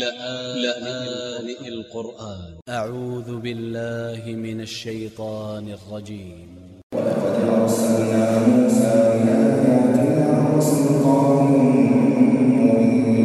لآن القرآن. أ ع و ذ ب ا ل ل ه من ا ل ش ي ط ا ن ا ل ج ي م ولقد أرسلنا موسى بآياتنا وسلطان وسعيد